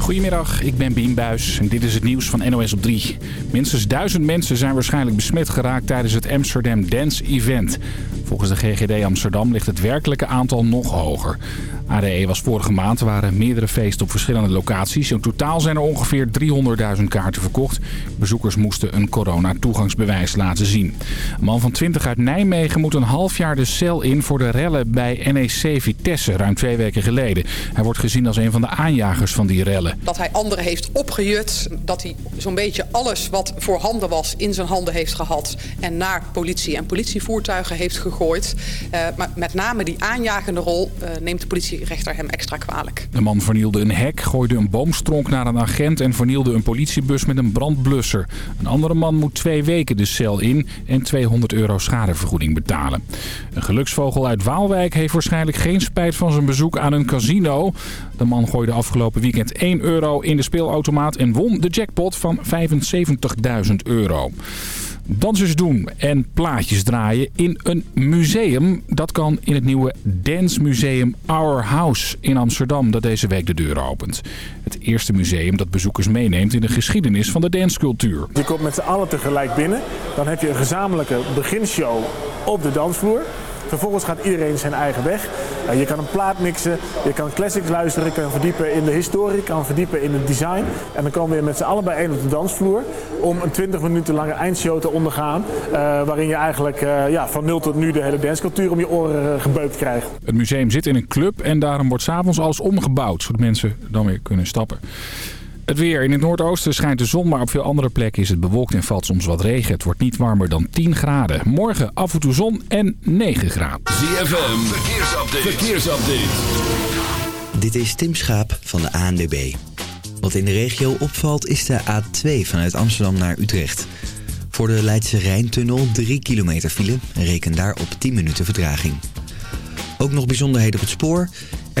Goedemiddag, ik ben Bien Buis en dit is het nieuws van NOS op 3. Minstens duizend mensen zijn waarschijnlijk besmet geraakt tijdens het Amsterdam Dance Event. Volgens de GGD Amsterdam ligt het werkelijke aantal nog hoger. ADE was vorige maand, waren meerdere feesten op verschillende locaties. In totaal zijn er ongeveer 300.000 kaarten verkocht. Bezoekers moesten een corona-toegangsbewijs laten zien. Een man van 20 uit Nijmegen moet een half jaar de cel in voor de rellen bij NEC Vitesse ruim twee weken geleden. Hij wordt gezien als een van de aanjagers van die rellen. Dat hij anderen heeft opgejut, dat hij zo'n beetje alles wat voorhanden was in zijn handen heeft gehad en naar politie en politievoertuigen heeft gegooid. Uh, maar met name die aanjagende rol uh, neemt de politierechter hem extra kwalijk. De man vernielde een hek, gooide een boomstronk naar een agent en vernielde een politiebus met een brandblusser. Een andere man moet twee weken de cel in en 200 euro schadevergoeding betalen. Een geluksvogel uit Waalwijk heeft waarschijnlijk geen spijt van zijn bezoek aan een casino. De man gooide afgelopen weekend 1 euro in de speelautomaat en won de jackpot van 75.000 euro dansers doen en plaatjes draaien in een museum. Dat kan in het nieuwe Dance Museum Our House in Amsterdam dat deze week de deuren opent. Het eerste museum dat bezoekers meeneemt in de geschiedenis van de dancecultuur. Je komt met z'n allen tegelijk binnen. Dan heb je een gezamenlijke beginshow op de dansvloer. Vervolgens gaat iedereen zijn eigen weg. Uh, je kan een plaat mixen, je kan classics luisteren, je kan verdiepen in de historie, je kan verdiepen in het design. En dan komen we met z'n allen bijeen op de dansvloer om een 20 minuten lange eindshow te ondergaan. Uh, waarin je eigenlijk uh, ja, van nul tot nu de hele dancecultuur om je oren gebeukt krijgt. Het museum zit in een club en daarom wordt s'avonds alles omgebouwd, zodat mensen dan weer kunnen stappen. Het weer. In het noordoosten schijnt de zon, maar op veel andere plekken is het bewolkt en valt soms wat regen. Het wordt niet warmer dan 10 graden. Morgen af en toe zon en 9 graden. ZFM, verkeersupdate. verkeersupdate. Dit is Tim Schaap van de ANWB. Wat in de regio opvalt is de A2 vanuit Amsterdam naar Utrecht. Voor de Leidse Rijntunnel 3 kilometer file en reken daar op 10 minuten vertraging. Ook nog bijzonderheden op het spoor.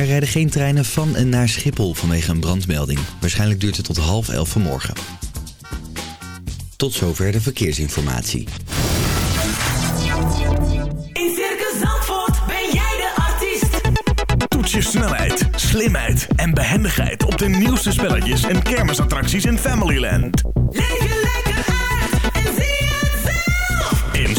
Er rijden geen treinen van en naar Schiphol vanwege een brandmelding. Waarschijnlijk duurt het tot half elf vanmorgen. Tot zover de verkeersinformatie. In Circus Zandvoort ben jij de artiest. Toets je snelheid, slimheid en behendigheid op de nieuwste spelletjes en kermisattracties in Familyland. Leef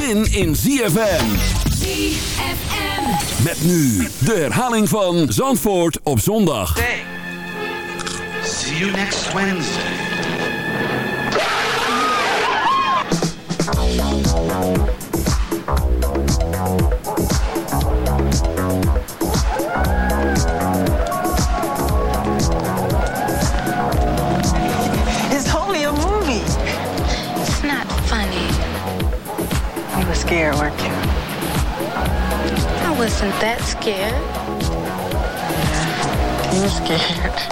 zin in ZFM. ZFM. Met nu de herhaling van Zandvoort op zondag. Day. See you next Wednesday. Scared.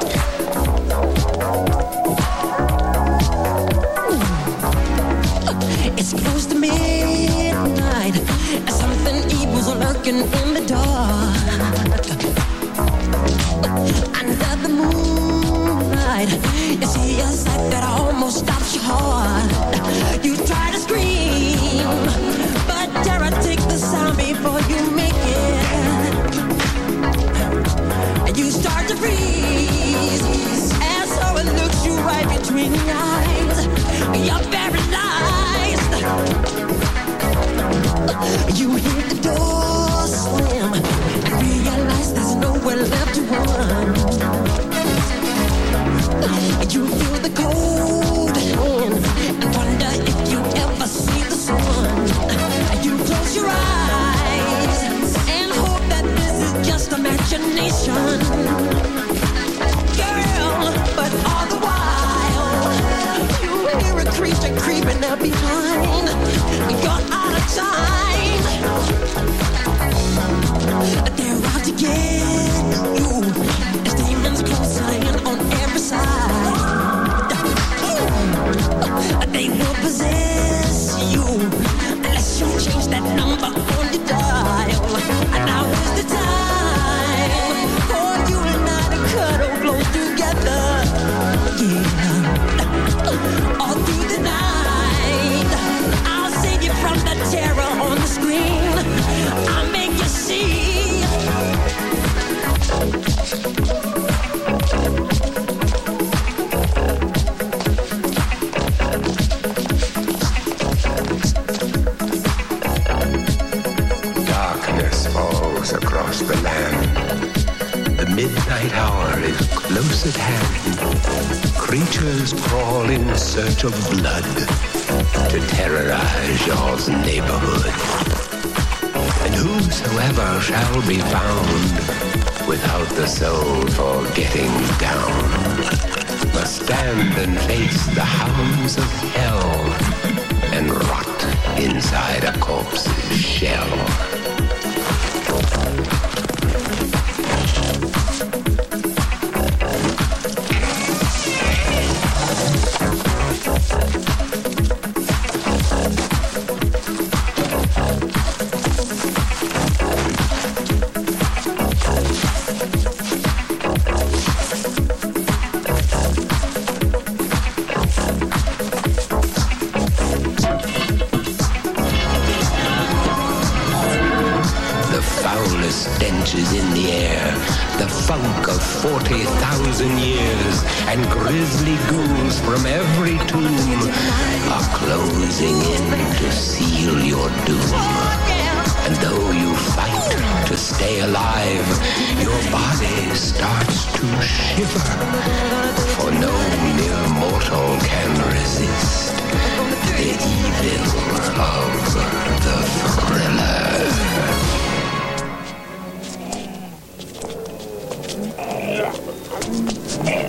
and face the hounds of hell and rot inside a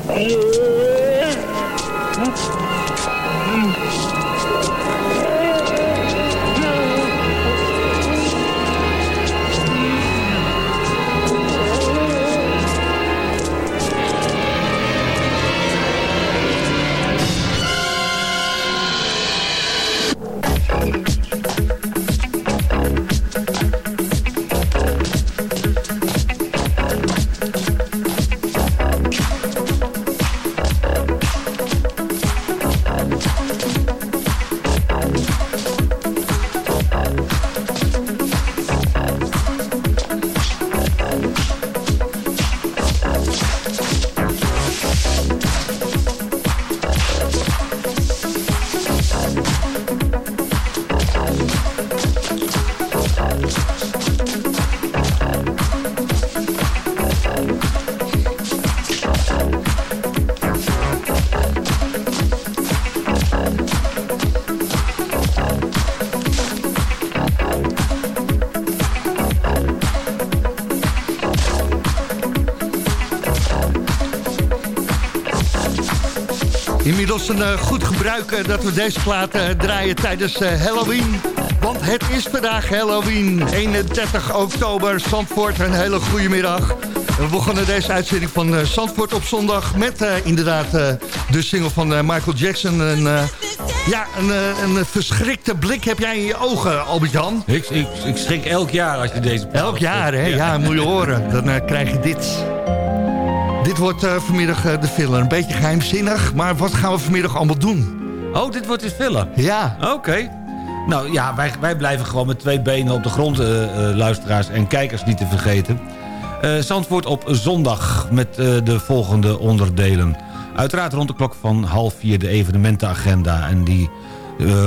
诶呦 Inmiddels een eh, goed gebruik eh, dat we deze plaat eh, draaien tijdens Halloween. Want het is vandaag Halloween, 31 oktober, Zandvoort. Een hele goede middag. We begonnen deze uitzending van Zandvoort op zondag... met inderdaad de single van Michael Jackson. En, ja, een, een verschrikte blik heb jij in je ogen, Albert-Jan. Ik, ik, ik schrik elk jaar als je deze... Elk jaar, hè? Ja, moet je horen. Dan krijg je dit. Dit wordt eh, vanmiddag eh, de filler. Een beetje geheimzinnig, maar wat gaan we vanmiddag allemaal doen? Oh, dit wordt de filler? Ja. Oké. Nou ja, wij, wij blijven gewoon met twee benen op de grond, eh, luisteraars en kijkers niet te vergeten. Zandvoort op zondag met de volgende onderdelen. Uiteraard rond de klok van half vier de evenementenagenda. En die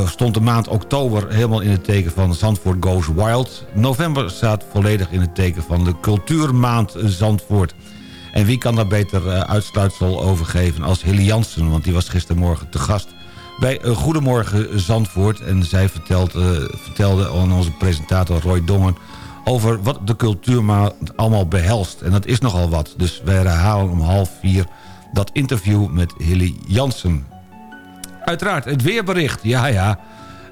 stond de maand oktober helemaal in het teken van Zandvoort Goes Wild. November staat volledig in het teken van de cultuurmaand Zandvoort. En wie kan daar beter eh, uitsluitsel over geven als Hilly Jansen... want die was gistermorgen te gast bij eh, Goedemorgen Zandvoort. En zij vertelt, eh, vertelde aan onze presentator Roy Dongen over wat de cultuurmaand allemaal behelst. En dat is nogal wat. Dus wij herhalen om half vier dat interview met Hilly Jansen. Uiteraard, het weerbericht. Ja, ja.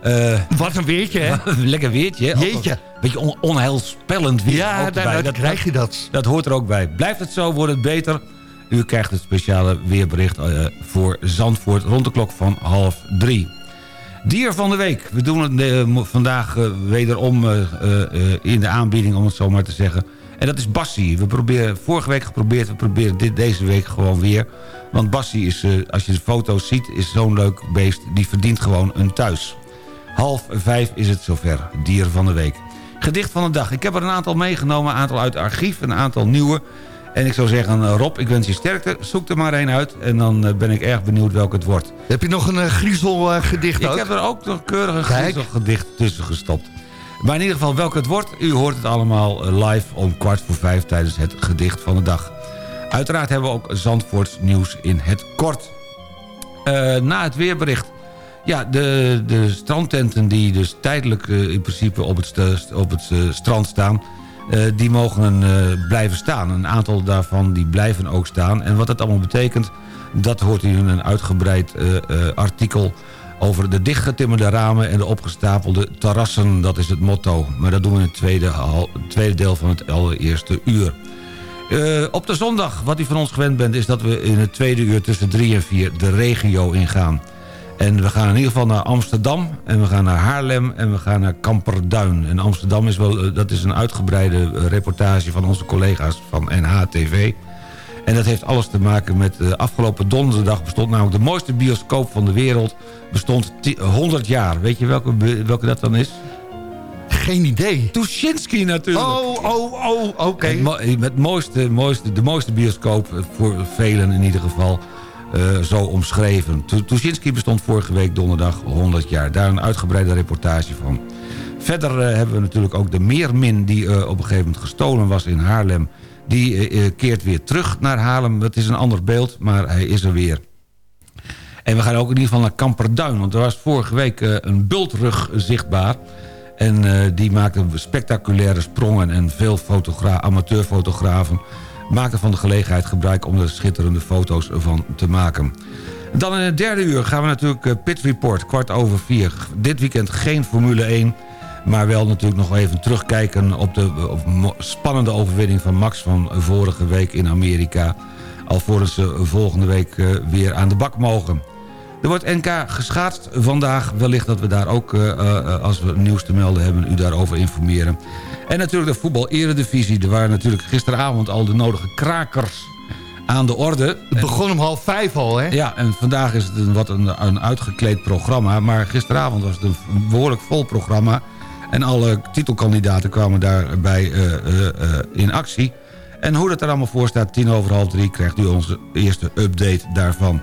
Eh, Wat een weertje, hè? Lekker weertje. hè? Jeetje. Beetje on onheilspellend weer. Ja, ook daar- erbij. daar krijg je dat. Dat hoort er ook bij. Blijft het zo, wordt het beter. U krijgt het speciale weerbericht eh, voor Zandvoort rond de klok van half drie. Dier van de week. We doen het eh, vandaag wederom in de aanbieding, om het zo maar te zeggen. En dat is Bassie. We proberen vorige week geprobeerd, we proberen dit deze week gewoon weer. Want Bassie is, als je de foto's ziet, is zo'n leuk beest. Die verdient gewoon een thuis. Half vijf is het zover. Dier van de week. Gedicht van de dag. Ik heb er een aantal meegenomen. Een aantal uit het archief. Een aantal nieuwe. En ik zou zeggen, eh, Rob, ik wens je sterkte. Zoek er maar één uit. En dan eh, ben ik erg benieuwd welk het wordt. Heb je nog een uh, griezelgedicht Ik ook? heb er ook nog keurig een griezelgedicht tussen gestopt. Maar in ieder geval welk het wordt, u hoort het allemaal eh, live om kwart voor vijf tijdens het gedicht van de dag. Uiteraard hebben we ook Zandvoorts nieuws in het kort. Eh, na het weerbericht. Ja, de, de strandtenten die dus tijdelijk eh, in principe op het, op het eh, strand staan... eh, die mogen blijven staan. Een aantal daarvan die blijven ook staan. En wat dat allemaal betekent, dat hoort in een uitgebreid artikel... over de dichtgetimmerde ramen en de opgestapelde terrassen. Dat is het motto. Maar dat doen we in het tweede, tweede deel van het allereerste uur. Op de zondag, wat u van ons gewend bent... is dat we in het tweede uur tussen drie en vier de regio ingaan. En we gaan in ieder geval naar Amsterdam... en we gaan naar Haarlem en we gaan naar Kamperduin. En Amsterdam is wel, eh, dat is een uitgebreide eh, reportage... van onze collega's van NHTV. En dat heeft alles te maken met... eh, afgelopen donderdag bestond namelijk de mooiste bioscoop van de wereld... bestond ti- 100 jaar. Weet je welke, welke dat dan is? Geen idee. Tuschinski natuurlijk. Oh, oh, oh, oké. Het mooiste, mooiste, de mooiste bioscoop, voor velen in ieder geval, eh, zo omschreven. Tu- Tuschinski bestond vorige week donderdag 100 jaar. Daar een uitgebreide reportage van. Verder eh, hebben we natuurlijk ook de Meermin... die eh, op een gegeven moment gestolen was in Haarlem. Die keert weer terug naar Haarlem. Het is een ander beeld, maar hij is er weer. En we gaan ook in ieder geval naar Kamperduin. Want er was vorige week een bultrug zichtbaar. En die maakte spectaculaire sprongen. En veel fotogra amateurfotografen maakten van de gelegenheid gebruik... om er schitterende foto's van te maken. Dan in het derde uur gaan we natuurlijk eh, Pit Report, kwart over vier. Dit weekend geen Formule 1... Maar wel natuurlijk nog even terugkijken op de spannende overwinning van Max van vorige week in Amerika. Alvorens ze volgende week eh, weer aan de bak mogen. Er wordt NK geschaatst vandaag. Wellicht dat we daar ook, eh, eh, als we nieuws te melden hebben, u daarover informeren. En natuurlijk de voetbal-eredivisie. Er waren natuurlijk gisteravond al de nodige krakers aan de orde. Het begon om half vijf al, hè? Ja, en vandaag is het een, wat een, een uitgekleed programma. Maar gisteravond was het een behoorlijk vol programma. En alle titelkandidaten kwamen daarbij eh, in actie. En hoe dat er allemaal voor staat, tien over half drie... krijgt u onze eerste update daarvan.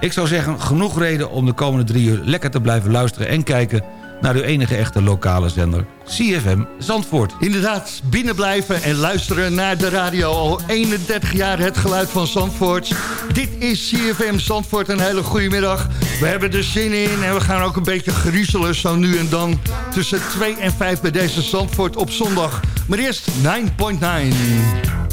Ik zou zeggen, genoeg reden om de komende drie uur... lekker te blijven luisteren en kijken naar uw enige echte lokale zender... CFM Zandvoort. Inderdaad, binnen blijven en luisteren naar de radio. Al 31 jaar het geluid van Zandvoort. Dit is CFM Zandvoort, een hele goede middag. We hebben er zin in en we gaan ook een beetje griezelen zo nu en dan... tussen 2 en 5 bij deze Zandvoort op zondag. Maar eerst 9.9.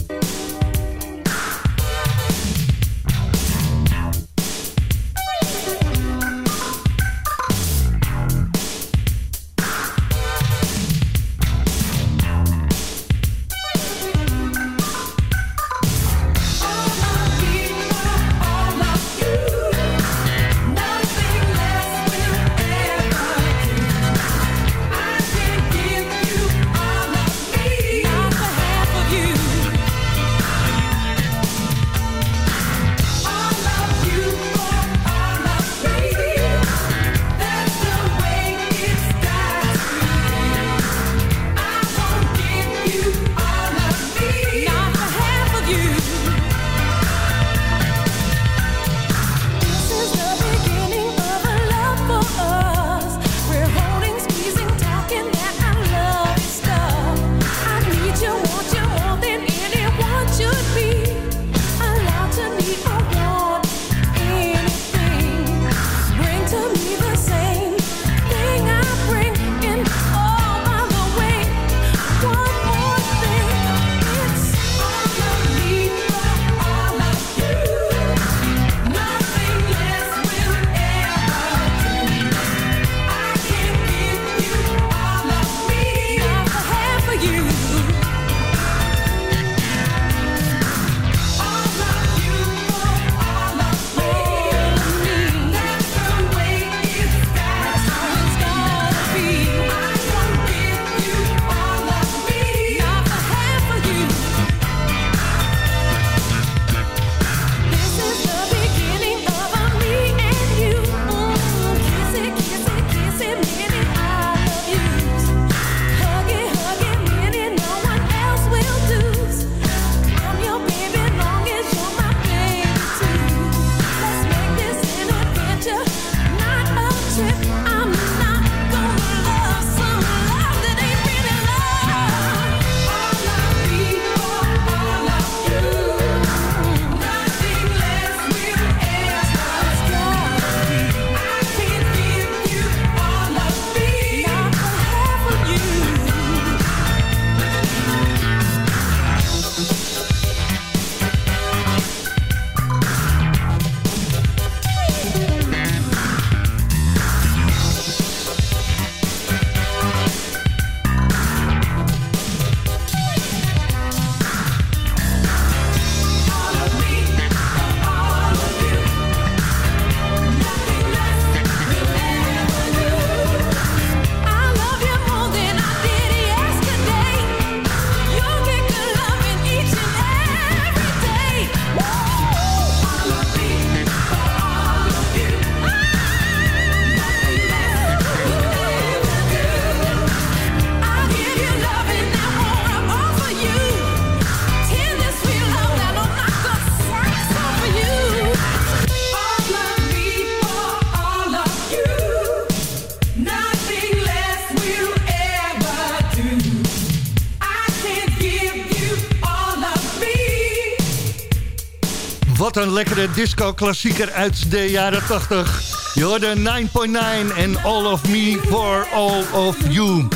Wat een lekkere disco-klassieker uit de jaren 80. Je hoorde 9.9 en All of Me for All of You.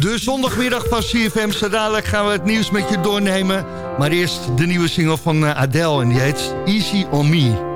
De zondagmiddag van CFM. Zo dadelijk gaan we het nieuws met je doornemen. Maar eerst de nieuwe single van eh, Adele en die heet Easy on Me.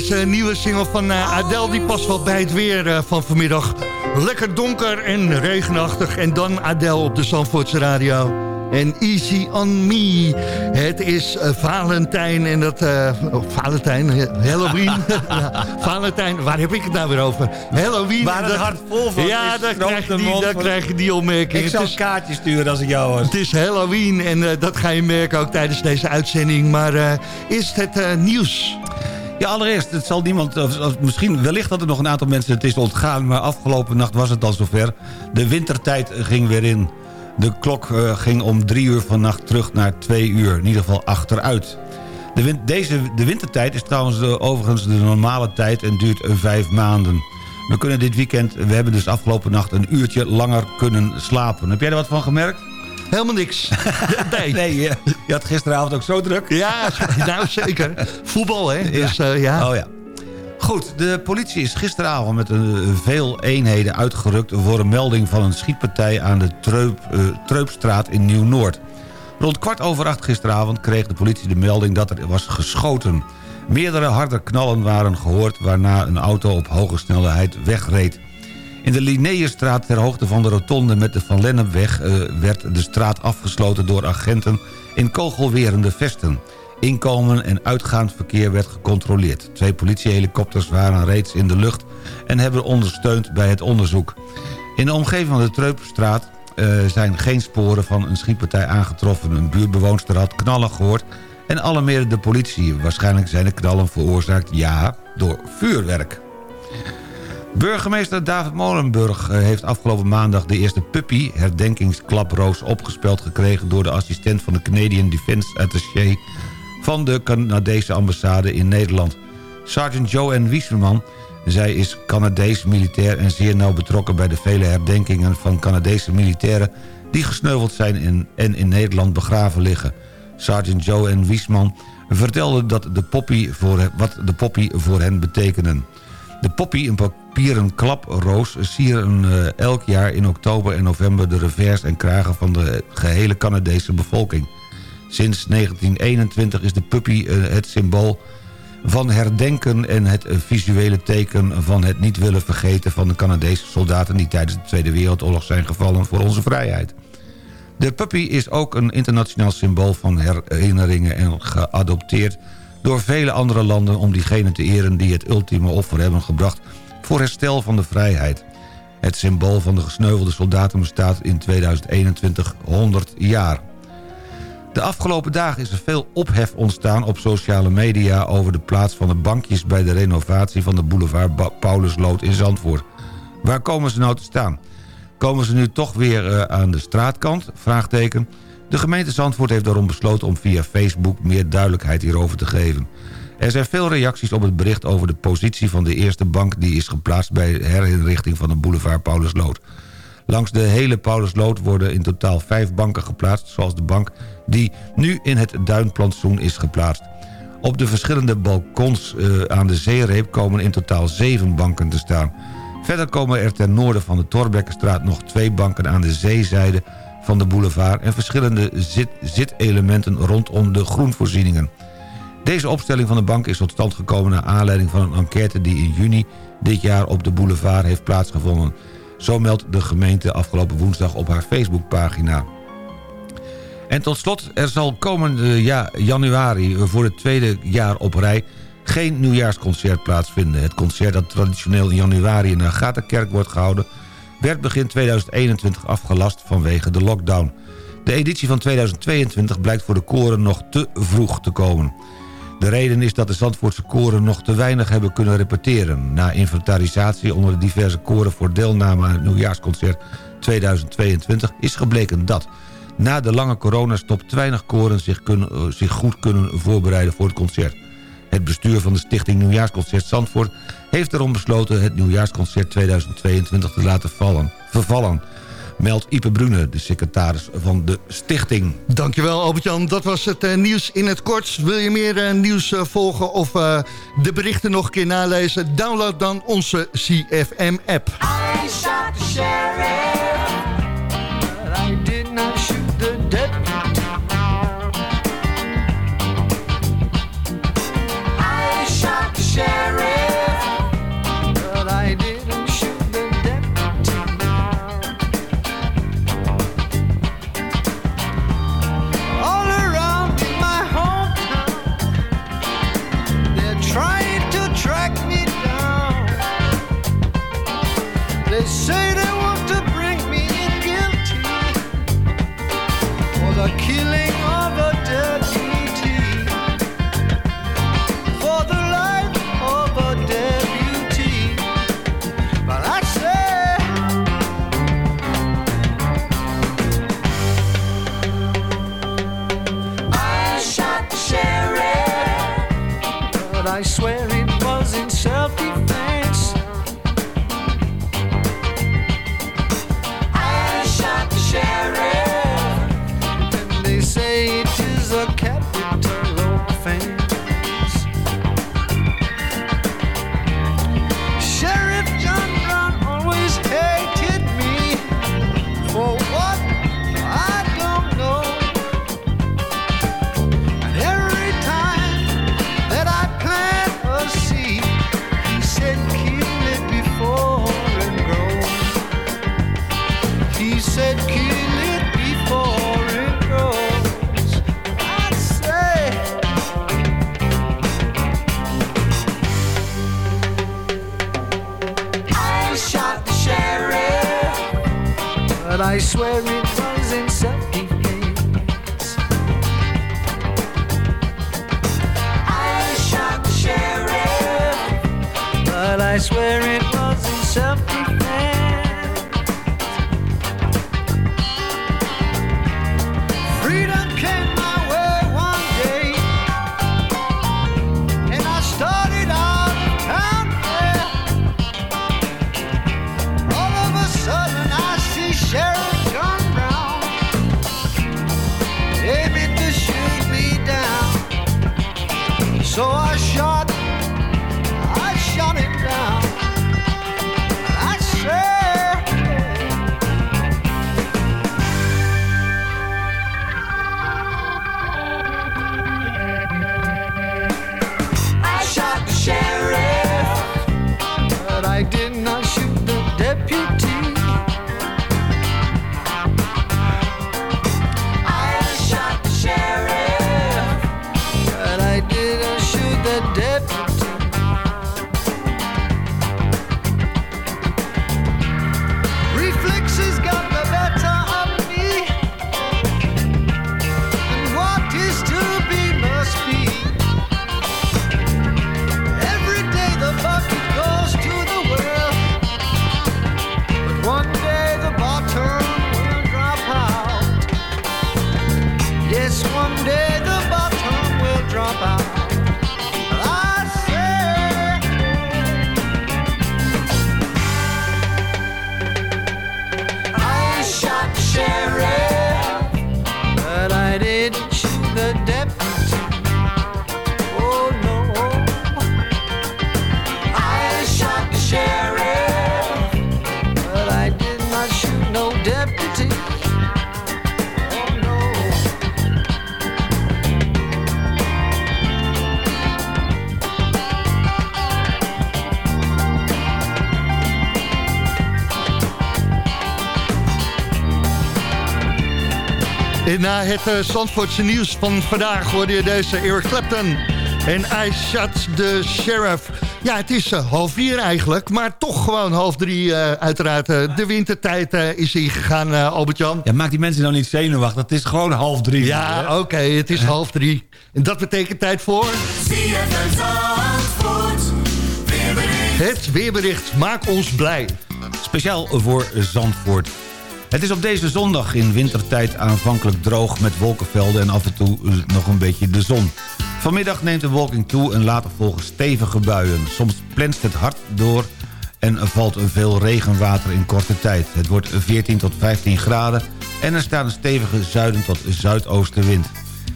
Deze nieuwe single van eh, Adele die past wel bij het weer eh, van vanmiddag. Lekker donker en regenachtig. En dan Adele op de Zandvoortse radio. En Easy on Me. Het is eh, Valentijn en dat... eh, oh, Valentijn, eh, Halloween. ja, Valentijn, waar heb ik het nou weer over? Halloween. Waar het dat- hart vol van Ja, stroomt krijg, je die, krijg je die opmerking. Ik zou een kaartje sturen als ik jou was. het is Halloween en eh, dat ga je merken ook tijdens deze uitzending. Maar eh is het eh, nieuws? Ja, allereerst, het zal niemand, misschien wellicht dat er nog een aantal mensen het is ontgaan... maar afgelopen nacht was het al zover. De wintertijd ging weer in. De klok eh, ging om drie uur vannacht terug naar twee uur. In ieder geval achteruit. De, win- deze, de wintertijd is trouwens de, overigens de normale tijd en duurt eh, vijf maanden. We kunnen dit weekend, we hebben dus afgelopen nacht een uurtje langer kunnen slapen. Heb jij er wat van gemerkt? Helemaal niks. nee. Nee, je, je had gisteravond ook zo druk. Ja, nou zeker. Voetbal, hè? Dus eh, ja. Oh ja. Goed, de politie is gisteravond met een, veel eenheden uitgerukt... voor een melding van een schietpartij aan de Treup, eh, Treupstraat in Nieuw-Noord. Rond kwart over acht gisteravond kreeg de politie de melding dat er was geschoten. Meerdere harde knallen waren gehoord... waarna een auto op hoge snelheid wegreed. In de Linnaeusstraat ter hoogte van de rotonde met de Van Lennepweg... eh, werd de straat afgesloten door agenten in kogelwerende vesten. Inkomen en uitgaand verkeer werd gecontroleerd. Twee politiehelikopters waren reeds in de lucht en hebben ondersteund bij het onderzoek. In de omgeving van de Treupstraat eh, zijn geen sporen van een schietpartij aangetroffen. Een buurtbewoonster had knallen gehoord en alarmeerde de politie. Waarschijnlijk zijn de knallen veroorzaakt, ja, door vuurwerk. Burgemeester David Molenburg eh, heeft afgelopen maandag de eerste puppy... herdenkingsklaproos opgespeld gekregen... door de assistent van de Canadian Defense Attaché... van de Canadese ambassade in Nederland. Sergeant Joanne Wiesman zij is Canadees militair en zeer nauw betrokken bij de vele herdenkingen van Canadese militairen die gesneuveld zijn in, en in Nederland begraven liggen. Sergeant Joanne Wiesman vertelde dat de poppy voor, wat de poppy voor hen betekenen. De poppy, een papieren klaproos, sieren uh, elk jaar in oktober en november de revers en kragen van de gehele Canadese bevolking. Sinds 1921 is de puppy uh, het symbool van herdenken en het visuele teken van het niet willen vergeten van de Canadese soldaten die tijdens de Tweede Wereldoorlog zijn gevallen voor onze vrijheid. De puppy is ook een internationaal symbool van herinneringen en geadopteerd door vele andere landen om diegenen te eren die het ultieme offer hebben gebracht voor herstel van de vrijheid. Het symbool van de gesneuvelde soldaten bestaat in 2021 100 jaar. De afgelopen dagen is er veel ophef ontstaan op sociale media... over de plaats van de bankjes bij de renovatie van de boulevard Paulusloot in Zandvoort. Waar komen ze nou te staan? Komen ze nu toch weer uh, aan de straatkant? Vraagteken. De gemeente Zandvoort heeft daarom besloten om via Facebook meer duidelijkheid hierover te geven. Er zijn veel reacties op het bericht over de positie van de eerste bank... die is geplaatst bij de herinrichting van de boulevard Paulusloot. Langs de hele Paulusloot worden in totaal vijf banken geplaatst... zoals de bank die nu in het duinplantsoen is geplaatst. Op de verschillende balkons uh, aan de zeereep komen in totaal zeven banken te staan. Verder komen er ten noorden van de Torbekkenstraat nog twee banken aan de zeezijde van de boulevard... en verschillende zit zitelementen rondom de groenvoorzieningen. Deze opstelling van de bank is tot stand gekomen... naar aanleiding van een enquête die in juni dit jaar op de boulevard heeft plaatsgevonden. Zo meldt de gemeente afgelopen woensdag op haar Facebookpagina. En tot slot, er zal komende ja, januari voor het tweede jaar op rij... geen nieuwjaarsconcert plaatsvinden. Het concert dat traditioneel in januari in de Agatha-kerk wordt gehouden... werd begin 2021 afgelast vanwege de lockdown. De editie van 2022 blijkt voor de koren nog te vroeg te komen. De reden is dat de Zandvoortse koren nog te weinig hebben kunnen repeteren. Na inventarisatie onder de diverse koren voor deelname aan het nieuwjaarsconcert 2022 is gebleken dat... na de lange coronastop te weinig koren zich, kunnen, uh, zich goed kunnen voorbereiden voor het concert. Het bestuur van de stichting Nieuwjaarsconcert Zandvoort heeft erom besloten het Nieuwjaarsconcert 2022 te laten vallen, vervallen meldt Ipe Brune, de secretaris van de stichting. Dankjewel Albert-Jan, dat was het uh, nieuws in het kort. Wil je meer uh, nieuws uh, volgen of de berichten nog een keer nalezen? Download dan onze CFM-app. I shot the sheriff, killing na het uh, Zandvoortse nieuws van vandaag hoorde je deze Eric Clapton. En I shot the sheriff. Ja, het is uh, half vier eigenlijk, maar toch gewoon half drie uh, uiteraard. de wintertijd is ingegaan, Albert-Jan. Ja, maak die mensen nou niet zenuwachtig. Het is gewoon half drie. Ja, oké, okay, het is half drie. En dat betekent tijd voor... Het weerbericht, maak ons blij. Speciaal voor Zandvoort. Het is op deze zondag in wintertijd aanvankelijk droog met wolkenvelden en af en toe nog een beetje de zon. Vanmiddag neemt de wolking toe en later volgen stevige buien. Soms plenst het hard door en valt veel regenwater in korte tijd. Het wordt 14 tot 15 graden en er staat een stevige zuiden tot zuidoostenwind.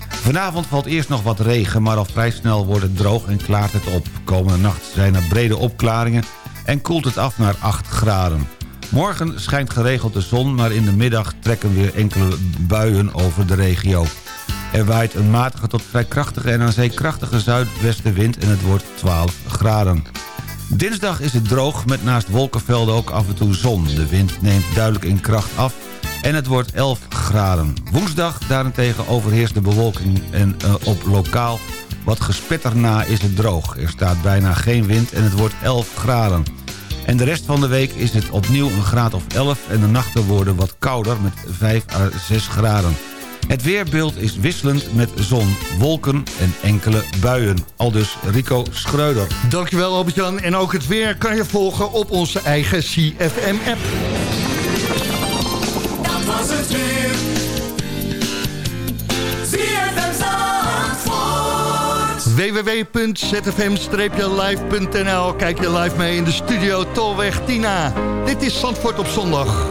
Vanavond valt eerst nog wat regen, maar al vrij snel wordt het droog en klaart het op. Komende nacht zijn er brede opklaringen en koelt het af naar 8 graden. Morgen schijnt geregeld de zon, maar in de middag trekken weer enkele buien over de regio. Er waait een matige tot vrij krachtige en aan zee krachtige zuidwestenwind en het wordt 12 graden. Dinsdag is het droog met naast wolkenvelden ook af en toe zon. De wind neemt duidelijk in kracht af en het wordt 11 graden. Woensdag daarentegen overheerst de bewolking en uh, op lokaal wat gespetter na is het droog. Er staat bijna geen wind en het wordt 11 graden. En de rest van de week is het opnieuw een graad of 11 en de nachten worden wat kouder met 5 à 6 graden. Het weerbeeld is wisselend met zon, wolken en enkele buien. Aldus Rico Schreuder. Dankjewel Albert-Jan. En ook het weer kan je volgen op onze eigen CFM-app. Dat was het weer. www.zfm-live.nl Kijk je live mee in de studio Tolweg Tina. Dit is Zandvoort op zondag.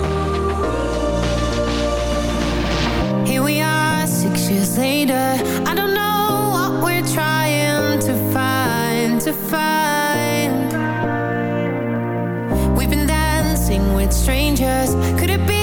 Here we are, six years later. I don't know what we're trying to find, to find. We've been dancing with strangers. Could it be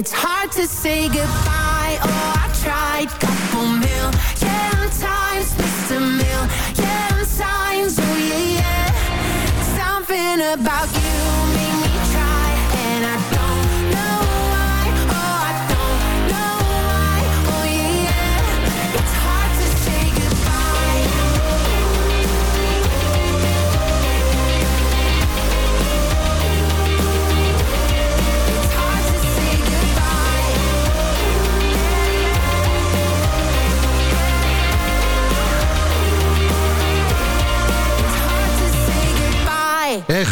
It's hard to say goodbye. Oh, I tried couple million times, missed a million times. Oh yeah, yeah. Something about you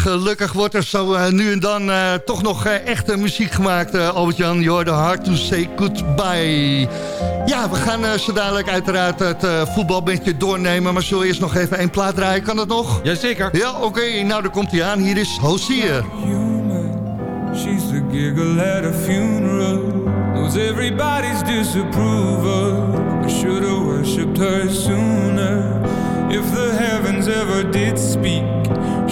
gelukkig wordt er zo eh, nu en dan eh, toch nog eh, echte muziek gemaakt, eh, Albert-Jan. Je hoorde Hard to Say Goodbye. Ja, we gaan eh, zo dadelijk uiteraard het eh voetbalbandje doornemen. Maar zullen we eerst nog even één plaat draaien? Kan dat nog? Jazeker. Ja, oké. Nou, dan komt hij aan. Hier is Hosier. She's the giggle at a funeral. Knows everybody's disapproval. I should have worshipped her sooner. If the heavens ever did speak,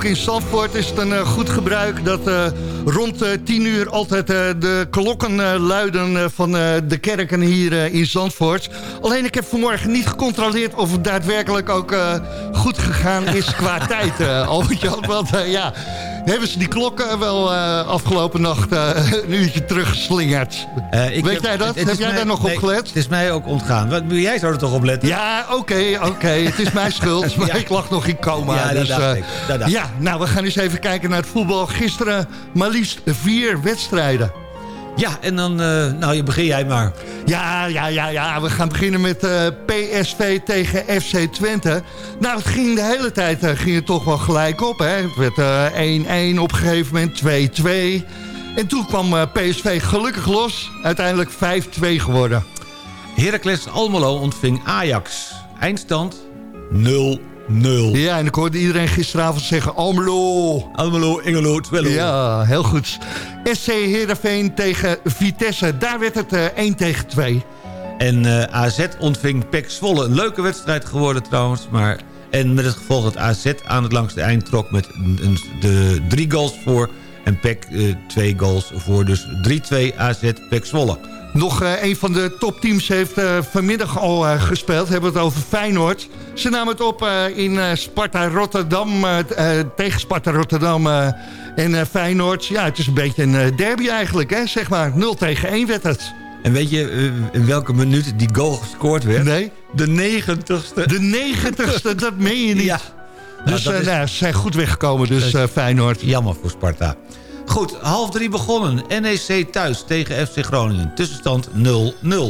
ook in Zandvoort is het een uh, goed gebruik... dat rond 10 uur altijd de klokken luiden van de kerken hier in Zandvoort. Alleen ik heb vanmorgen niet gecontroleerd of het daadwerkelijk ook goed gegaan is qua tijd, Albert-Jan. Want ja, hebben ze die klokken wel uh, afgelopen nacht uh, een uurtje teruggeslingerd. Uh, Weet heb, jij dat? Het, heb jij mij, daar nog nee, op gelet? Het is mij ook ontgaan. Wat, jij zou er toch op letten? Ja, oké, okay, oké. Okay. het is mijn schuld, maar ja. ik lag nog in coma. Ja, dus, dat ik. Dat ja, nou, we gaan eens even kijken naar het voetbal. Gisteren maar liefst vier wedstrijden. Ja, en dan, uh, nou, begin jij maar. Ja, ja, ja, ja. We gaan beginnen met uh, PSV tegen FC Twente. Nou, het ging de hele tijd uh, ging het toch wel gelijk op. Hè? Het werd 1-1 op een gegeven moment, 2-2. En toen kwam PSV gelukkig los. Uiteindelijk 5-2 geworden. Heracles Almelo ontving Ajax. Eindstand 0 0. Ja, en ik hoorde iedereen gisteravond zeggen Almelo. Almelo, Engelo, Twello. Ja, heel goed. SC Heerenveen tegen Vitesse. Daar werd het uh, 1 tegen 2. En uh, AZ ontving PEC Zwolle. Een leuke wedstrijd geworden trouwens. Maar, en met het gevolg dat AZ aan het langste eind trok met een, de drie goals voor. En PEC uh, twee goals voor. Dus 3-2 AZ PEC Zwolle. Nog uh, een van de topteams heeft uh, vanmiddag al uh, gespeeld. We hebben het over Feyenoord. Ze namen het op in Sparta Rotterdam. tegen Sparta Rotterdam en Feyenoord. Ja, het is een beetje een derby eigenlijk, hè, zeg maar. 0 tegen 1 werd het. En weet je in welke minuut die goal gescoord werd? Nee. De negentigste. De negentigste, dat meen je niet. Ja. Dus nou, is... nou, ze zijn goed weggekomen, dus Feyenoord. Jammer voor Sparta. Goed, half drie begonnen. NEC thuis tegen FC Groningen. Tussenstand 0-0.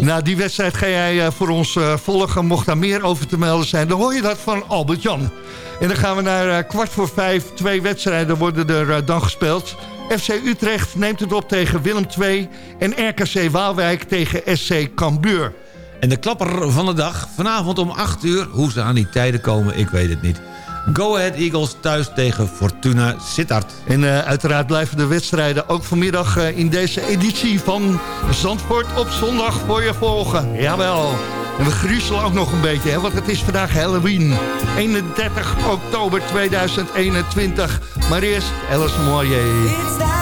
Nou, die wedstrijd ga jij uh, voor ons uh, volgen. Mocht daar meer over te melden zijn, dan hoor je dat van Albert-Jan. En dan gaan we naar uh, kwart voor vijf. Twee wedstrijden worden er dan gespeeld. FC Utrecht neemt het op tegen Willem II. En RKC Waalwijk tegen SC Cambuur. En de klapper van de dag, vanavond om 8 uur. Hoe ze aan die tijden komen, ik weet het niet. Go Ahead Eagles thuis tegen Fortuna Sittard. En uh, uiteraard blijven de wedstrijden ook vanmiddag uh, in deze editie van Zandvoort op zondag voor je volgen. Jawel. En we gruzelen ook nog een beetje, hè, want het is vandaag Halloween. 31 oktober 2021. Maar eerst Alice Moyer.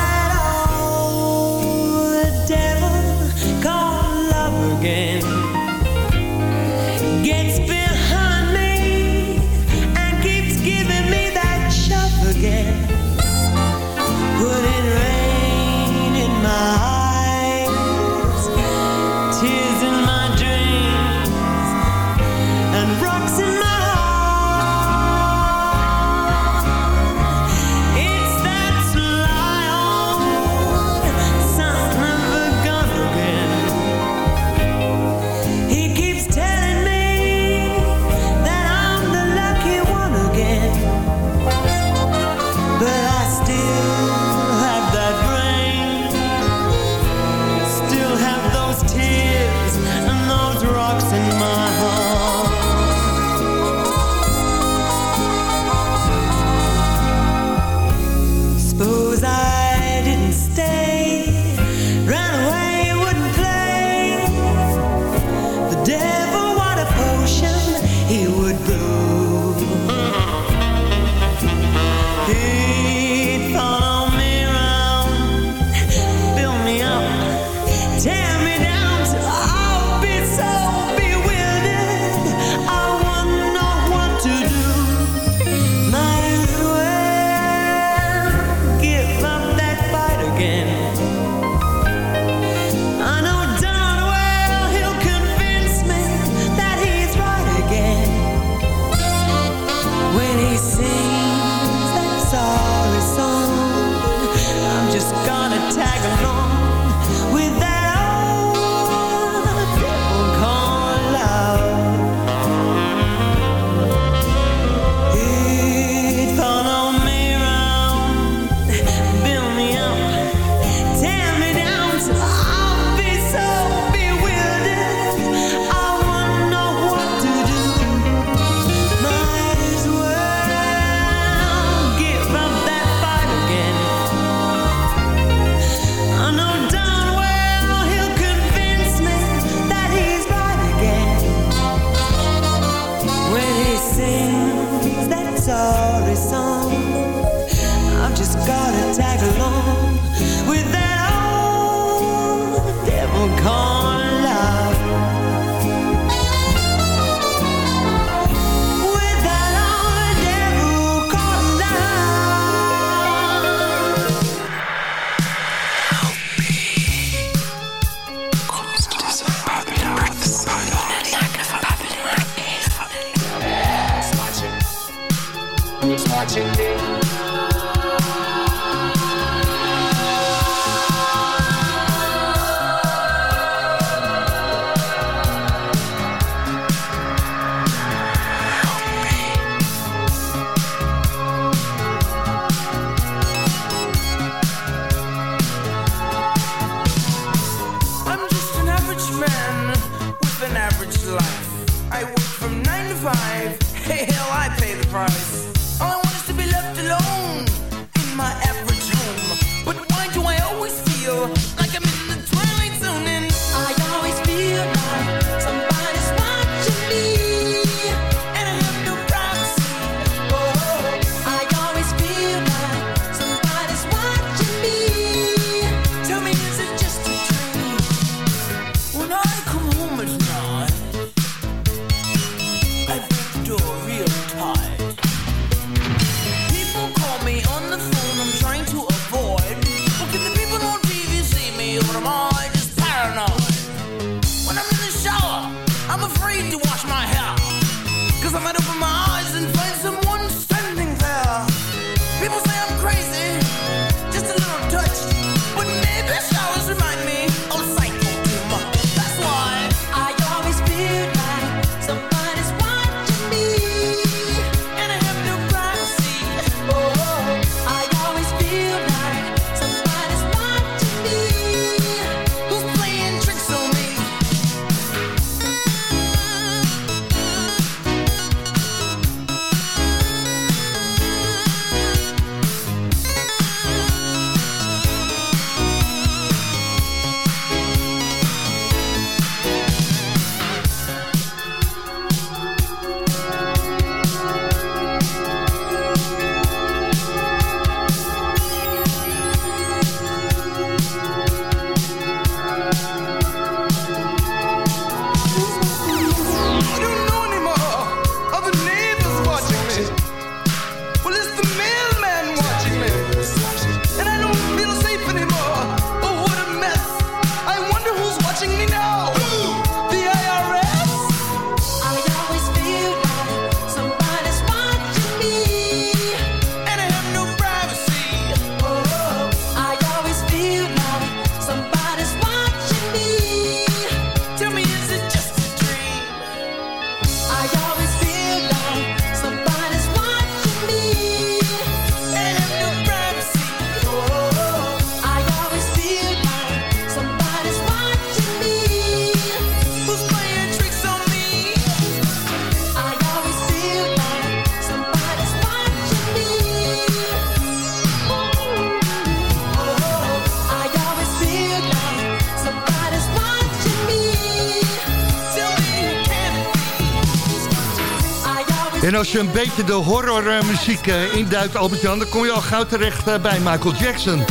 Als je een beetje de horrormuziek eh, induikt, Albert-Jan... dan kom je al gauw terecht eh, bij Michael Jackson.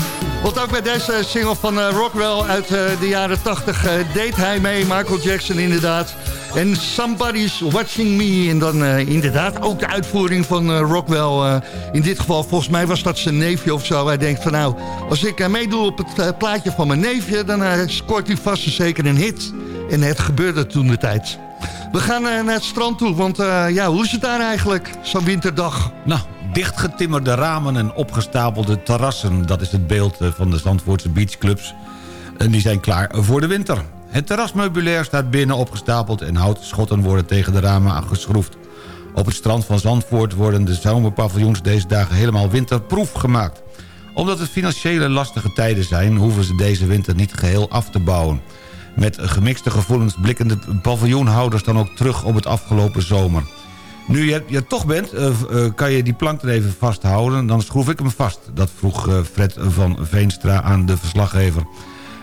Want ook bij deze single van eh, Rockwell uit de jaren 80 eh, deed hij mee, Michael Jackson inderdaad. En Somebody's Watching Me. En dan inderdaad ook de uitvoering van Rockwell. in dit geval, volgens mij was dat zijn neefje of zo. Hij denkt van nou, als ik meedoe op het plaatje van mijn neefje... dan scoort hij vast en zeker een hit. En het gebeurde toen de tijd. We gaan eh, naar het strand toe, want eh, ja, hoe is het daar eigenlijk, zo'n winterdag? Nou, dichtgetimmerde ramen en opgestapelde terrassen. Dat is het beeld eh, van de Zandvoortse beachclubs. En die zijn klaar voor de winter. Het terrasmeubilair staat binnen opgestapeld... en houten schotten worden tegen de ramen aangeschroefd. Op het strand van Zandvoort worden de zomerpaviljoens deze dagen helemaal winterproef gemaakt. Omdat het financiële lastige tijden zijn... hoeven ze deze winter niet geheel af te bouwen. Met gemixte gevoelens blikken de paviljoenhouders dan ook terug op het afgelopen zomer. Nu je, je toch bent, eh, eh, kan je die plank er even vasthouden. Dan schroef ik hem vast. Dat vroeg eh, Fred van Veenstra aan de verslaggever.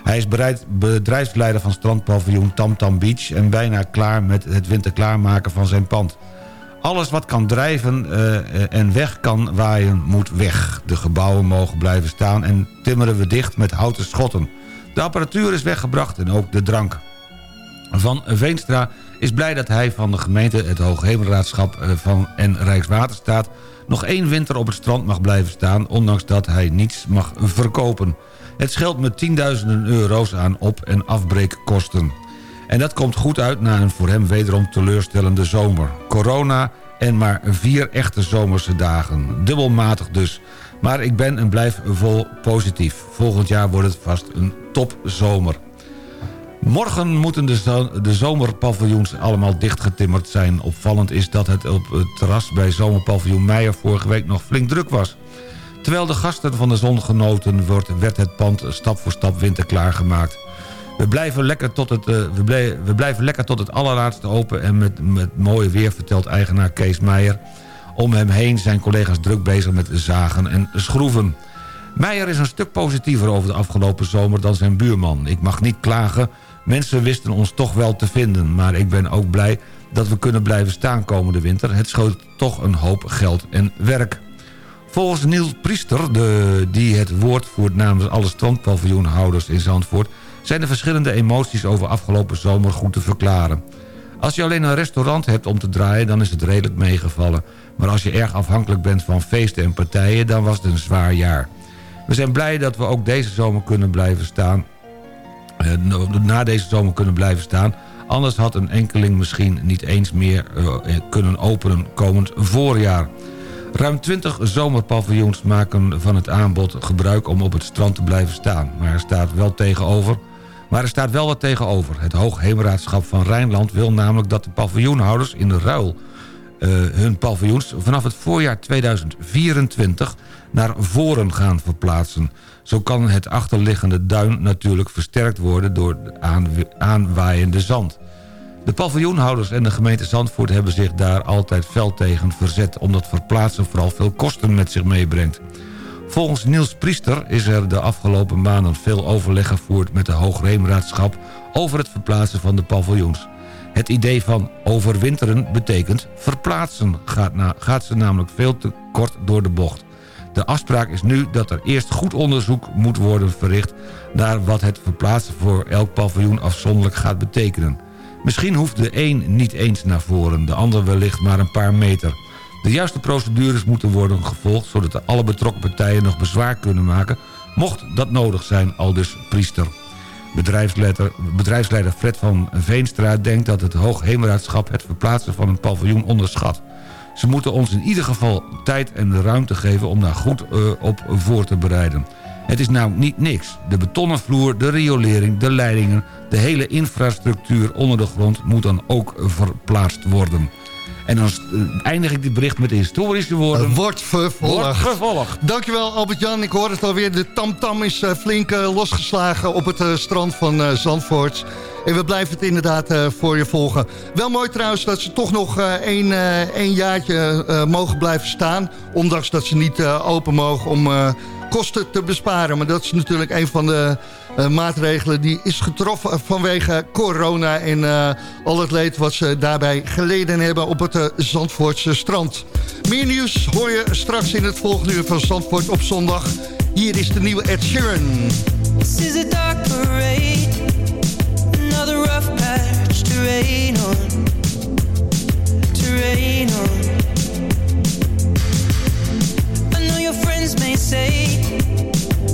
Hij is bereid, bedrijfsleider van strandpaviljoen Tam Tam Beach... en bijna klaar met het winterklaarmaken van zijn pand. Alles wat kan drijven en weg kan waaien, moet weg. De gebouwen mogen blijven staan en timmeren we dicht met houten schotten. De apparatuur is weggebracht en ook de drank. Van Veenstra is blij dat hij van de gemeente, het Hooghemelraadschap eh, van en Rijkswaterstaat... nog één winter op het strand mag blijven staan... ondanks dat hij niets mag verkopen. Het scheelt met tienduizenden euro's aan op- en afbreekkosten. En dat komt goed uit na een voor hem wederom teleurstellende zomer. Corona en maar vier echte zomerse dagen. Dubbelmatig dus. Maar ik ben en blijf vol positief. Volgend jaar wordt het vast een topzomer. Morgen moeten de, de zomerpaviljoens allemaal dichtgetimmerd zijn. Opvallend is dat het op het terras bij zomerpaviljoen Meijer vorige week nog flink druk was. Terwijl de gasten van de zon genoten wordt, werd het pand stap voor stap winterklaar gemaakt. We blijven lekker tot het, uh, we, blij, we blijven lekker tot het allerlaatste open... en met, met mooie weer vertelt eigenaar Kees Meijer. Om hem heen zijn collega's druk bezig met zagen en schroeven. Meijer is een stuk positiever over de afgelopen zomer dan zijn buurman. Ik mag niet klagen, mensen wisten ons toch wel te vinden... maar ik ben ook blij dat we kunnen blijven staan komende winter. Het schoot toch een hoop geld en werk. Volgens Niels Priester, de, die het woord voert namens alle strandpaviljoenhouders in Zandvoort... zijn de verschillende emoties over afgelopen zomer goed te verklaren. Als je alleen een restaurant hebt om te draaien, dan is het redelijk meegevallen. Maar als je erg afhankelijk bent van feesten en partijen, dan was het een zwaar jaar. We zijn blij dat we ook deze zomer kunnen blijven staan. Eh, na deze zomer kunnen blijven staan. Anders had een enkeling misschien niet eens meer uh, kunnen openen komend voorjaar. Ruim 20 zomerpaviljoens maken van het aanbod gebruik om op het strand te blijven staan. Maar er staat wel tegenover... Maar er staat wel wat tegenover. Het Hoogheemraadschap van Rijnland wil namelijk dat de paviljoenhouders in de ruil... Uh, hun paviljoens vanaf het voorjaar 2024 naar voren gaan verplaatsen. Zo kan het achterliggende duin natuurlijk versterkt worden door aanwaaiende zand. De paviljoenhouders en de gemeente Zandvoort hebben zich daar altijd fel tegen verzet... omdat verplaatsen vooral veel kosten met zich meebrengt. Volgens Niels Priester is er de afgelopen maanden veel overleg gevoerd... met de Hoogheemraadschap over het verplaatsen van de paviljoens. Het idee van overwinteren betekent verplaatsen... gaat, gaat ze namelijk veel te kort door de bocht. De afspraak is nu dat er eerst goed onderzoek moet worden verricht... naar wat het verplaatsen voor elk paviljoen afzonderlijk gaat betekenen. Misschien hoeft de een niet eens naar voren, de ander wellicht maar een paar meter. De juiste procedures moeten worden gevolgd... zodat alle betrokken partijen nog bezwaar kunnen maken... mocht dat nodig zijn, aldus priester. Bedrijfsleider, bedrijfsleider Fred van Veenstra denkt dat het Hoogheemraadschap... het verplaatsen van een paviljoen onderschat. Ze moeten ons in ieder geval tijd en ruimte geven om daar goed uh, op voor te bereiden. Het is nou niet niks. De betonnen vloer, de riolering, de leidingen... de hele infrastructuur onder de grond moet dan ook verplaatst worden. En dan eindig ik dit bericht met de historische woorden. Wordt vervolgd. Wordt vervolgd. Dankjewel Albert-Jan. Ik hoor het alweer. De tamtam -tam is uh, flink uh, losgeslagen op het strand van Zandvoort. En we blijven het inderdaad voor je volgen. Wel mooi trouwens dat ze toch nog één, één jaartje mogen blijven staan. Ondanks dat ze niet open mogen om kosten te besparen. Maar dat is natuurlijk een van de uh, maatregelen die is getroffen vanwege corona... en uh, al het leed wat ze daarbij geleden hebben op het uh, Zandvoortse strand. Meer nieuws hoor je straks in het volgende uur van Zandvoort op zondag. Hier is de nieuwe Ed Sheeran. Is Another rough patch to rain on To rain on I know your friends may say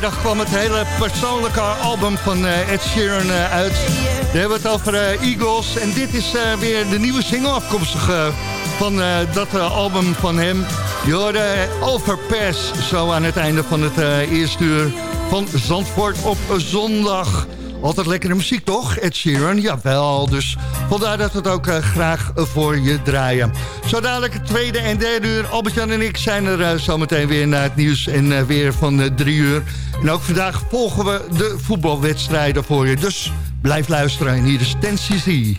vrijdag kwam het hele persoonlijke album van eh, Ed Sheeran eh, uit. We hebben het over eh, Eagles. En dit is weer de nieuwe single afkomstig van dat album van hem. Je hoorde Overpass zo aan het einde van het eerste uur van Zandvoort op zondag. Altijd lekkere muziek toch, Ed Sheeran? Jawel, dus vandaar dat we het ook graag voor je draaien. Zo dadelijk het tweede en derde uur. Albert-Jan en ik zijn er eh, zometeen weer naar het nieuws en weer van drie uur. En ook vandaag volgen we de voetbalwedstrijden voor je. Dus blijf luisteren en hier is Ten CC.